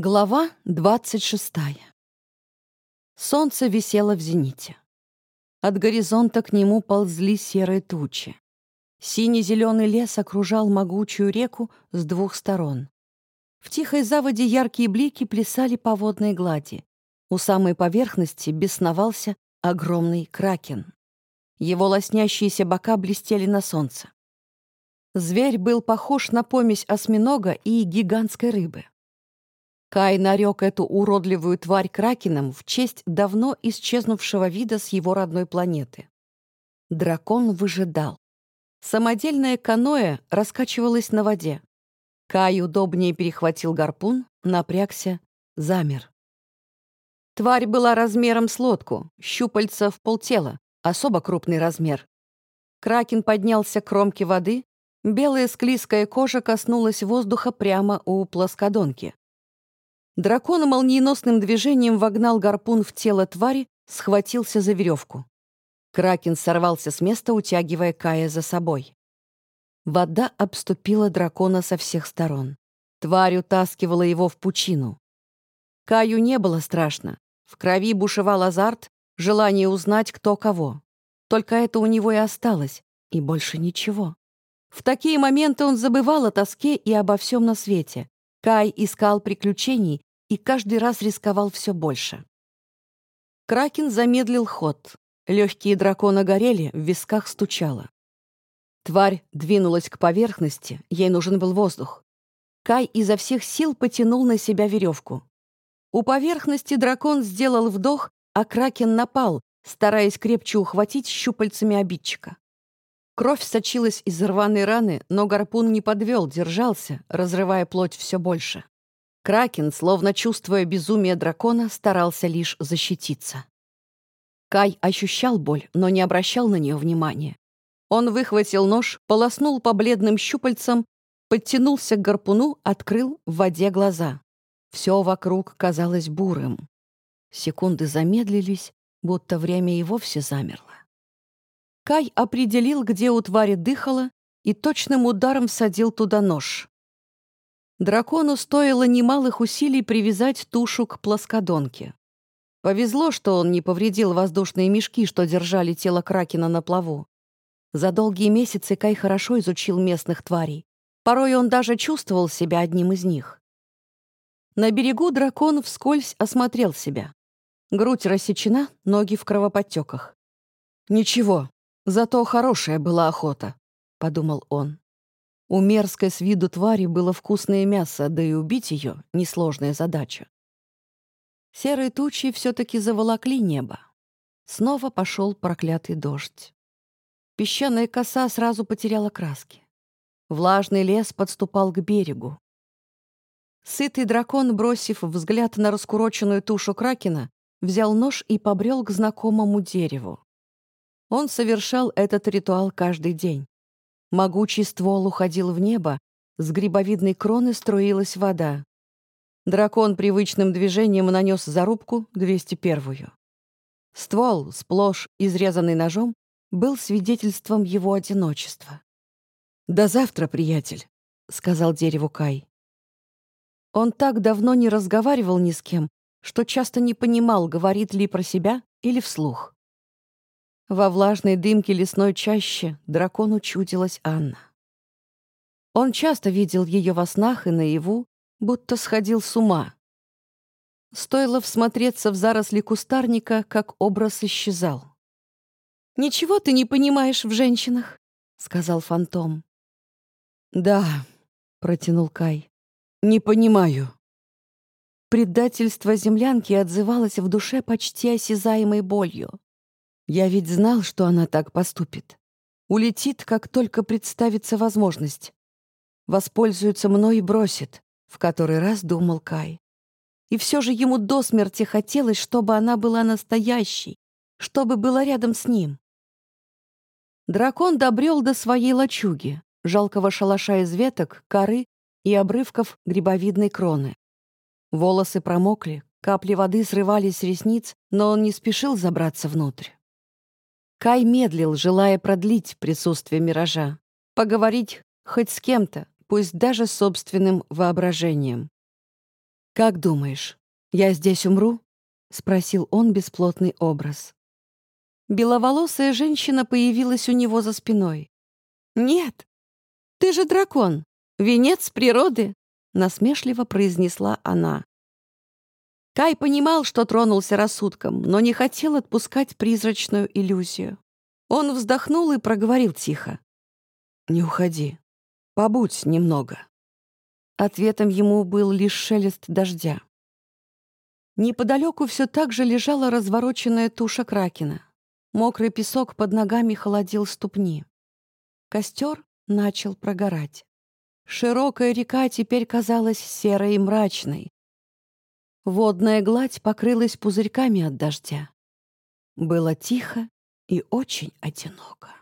Глава 26. Солнце висело в зените. От горизонта к нему ползли серые тучи. Синий-зеленый лес окружал могучую реку с двух сторон. В тихой заводе яркие блики плясали по водной глади. У самой поверхности бесновался огромный кракен. Его лоснящиеся бока блестели на солнце. Зверь был похож на помесь осьминога и гигантской рыбы. Кай нарек эту уродливую тварь кракеном в честь давно исчезнувшего вида с его родной планеты. Дракон выжидал. Самодельное каноэ раскачивалось на воде. Кай удобнее перехватил гарпун, напрягся, замер. Тварь была размером с лодку, щупальца в полтела, особо крупный размер. Кракен поднялся к кромке воды, белая склизкая кожа коснулась воздуха прямо у плоскодонки. Дракон молниеносным движением вогнал гарпун в тело твари, схватился за веревку. Кракен сорвался с места, утягивая Кая за собой. Вода обступила дракона со всех сторон. Тварь утаскивала его в пучину. Каю не было страшно. В крови бушевал азарт, желание узнать, кто кого. Только это у него и осталось, и больше ничего. В такие моменты он забывал о тоске и обо всем на свете. Кай искал приключений и каждый раз рисковал все больше. Кракен замедлил ход. Легкие дракона горели, в висках стучало. Тварь двинулась к поверхности, ей нужен был воздух. Кай изо всех сил потянул на себя веревку. У поверхности дракон сделал вдох, а Кракен напал, стараясь крепче ухватить щупальцами обидчика. Кровь сочилась из рваной раны, но гарпун не подвел, держался, разрывая плоть все больше. Кракен, словно чувствуя безумие дракона, старался лишь защититься. Кай ощущал боль, но не обращал на нее внимания. Он выхватил нож, полоснул по бледным щупальцам, подтянулся к гарпуну, открыл в воде глаза. Все вокруг казалось бурым. Секунды замедлились, будто время и вовсе замерло. Кай определил, где у твари дыхало, и точным ударом всадил туда нож. Дракону стоило немалых усилий привязать тушу к плоскодонке. Повезло, что он не повредил воздушные мешки, что держали тело Кракена на плаву. За долгие месяцы Кай хорошо изучил местных тварей. Порой он даже чувствовал себя одним из них. На берегу дракон вскользь осмотрел себя. Грудь рассечена, ноги в кровоподтеках. «Ничего, зато хорошая была охота», — подумал он. У мерзкой с виду твари было вкусное мясо, да и убить ее — несложная задача. Серые тучи все-таки заволокли небо. Снова пошел проклятый дождь. Песчаная коса сразу потеряла краски. Влажный лес подступал к берегу. Сытый дракон, бросив взгляд на раскуроченную тушу кракена, взял нож и побрел к знакомому дереву. Он совершал этот ритуал каждый день. Могучий ствол уходил в небо, с грибовидной кроны струилась вода. Дракон привычным движением нанес зарубку 201-ю. Ствол, сплошь изрезанный ножом, был свидетельством его одиночества. «До завтра, приятель», — сказал дереву Кай. Он так давно не разговаривал ни с кем, что часто не понимал, говорит ли про себя или вслух. Во влажной дымке лесной чаще дракону чудилась Анна. Он часто видел ее во снах и наяву, будто сходил с ума. Стоило всмотреться в заросли кустарника, как образ исчезал. «Ничего ты не понимаешь в женщинах», — сказал фантом. «Да», — протянул Кай, — «не понимаю». Предательство землянки отзывалось в душе почти осязаемой болью. Я ведь знал, что она так поступит. Улетит, как только представится возможность. Воспользуется мной и бросит, в который раз думал Кай. И все же ему до смерти хотелось, чтобы она была настоящей, чтобы была рядом с ним. Дракон добрел до своей лачуги, жалкого шалаша из веток, коры и обрывков грибовидной кроны. Волосы промокли, капли воды срывались с ресниц, но он не спешил забраться внутрь. Кай медлил, желая продлить присутствие миража, поговорить хоть с кем-то, пусть даже собственным воображением. «Как думаешь, я здесь умру?» — спросил он бесплотный образ. Беловолосая женщина появилась у него за спиной. «Нет, ты же дракон, венец природы», — насмешливо произнесла она. Кай понимал, что тронулся рассудком, но не хотел отпускать призрачную иллюзию. Он вздохнул и проговорил тихо. «Не уходи. Побудь немного». Ответом ему был лишь шелест дождя. Неподалеку все так же лежала развороченная туша кракена. Мокрый песок под ногами холодил ступни. Костер начал прогорать. Широкая река теперь казалась серой и мрачной. Водная гладь покрылась пузырьками от дождя. Было тихо и очень одиноко.